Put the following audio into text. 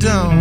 don't